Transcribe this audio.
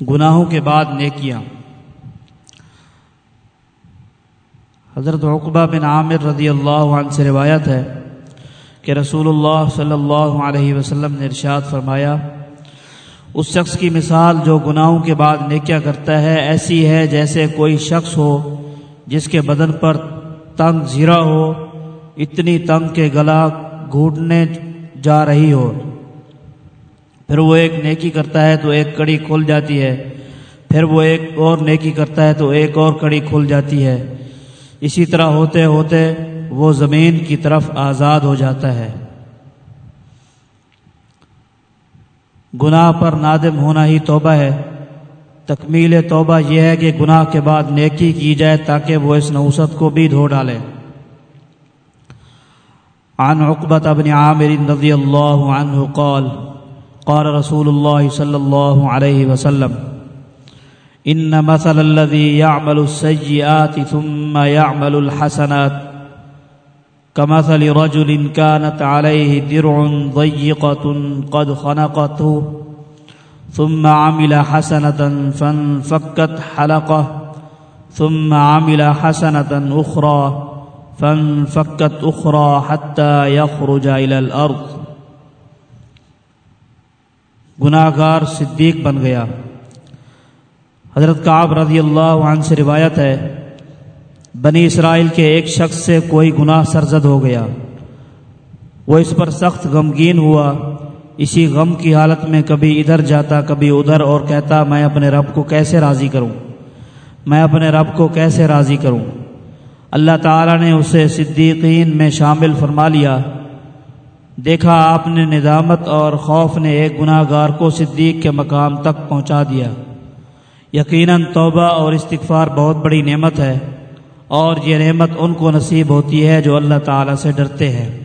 گناہوں کے بعد نیکیاں۔ حضرت عقبہ بن عامر رضی اللہ عنہ سے روایت ہے کہ رسول اللہ صلی اللہ علیہ وسلم نے ارشاد فرمایا، اس شخص کی مثال جو گناہوں کے بعد نیکیاں کرتا ہے، ایسی ہے جیسے کوئی شخص ہو جس کے بدن پر تنگ زیرہ ہو، اتنی تنگ کے گلا گھوٹنے جا رہی ہو۔ پھر وہ ایک نیکی کرتا ہے تو ایک کڑی کھل جاتی ہے۔ پھر وہ ایک اور نیکی کرتا ہے تو ایک اور کڑی کھل جاتی ہے۔ اسی طرح ہوتے ہوتے وہ زمین کی طرف آزاد ہو جاتا ہے۔ گناہ پر نادم ہونا ہی توبہ ہے۔ تکمیل توبہ یہ ہے کہ گناہ کے بعد نیکی کی جائے تاکہ وہ اس نوسط کو بھی دھو ڈالے۔ عن عقبة بن عامر رضي الله عنه قال قال رسول الله صلى الله عليه وسلم إن مثل الذي يعمل السيئات ثم يعمل الحسنات كمثل رجل كانت عليه درع ضيقة قد خنقته ثم عمل حسنة فانفكت حلقة ثم عمل حسنة أخرى فانفكت أخرى حتى يخرج إلى الأرض. گناہ گار صدیق بن گیا۔ حضرت کعب رضی اللہ عنہ سے روایت ہے، بنی اسرائیل کے ایک شخص سے کوئی گناہ سرزد ہو گیا۔ وہ اس پر سخت غمگین ہوا۔ اسی غم کی حالت میں کبھی ادھر جاتا، کبھی ادھر اور کہتا، میں اپنے رب کو کیسے راضی کروں؟ میں اپنے رب کو کیسے راضی کروں؟ اللہ تعالیٰ نے اسے صدیقین میں شامل فرما لیا۔ دیکھا آپ نے ندامت اور خوف نے ایک گناہ گار کو صدیق کے مقام تک پہنچا دیا۔ یقیناً توبہ اور استغفار بہت بڑی نعمت ہے اور یہ نعمت ان کو نصیب ہوتی ہے جو اللہ تعالیٰ سے ڈرتے ہیں۔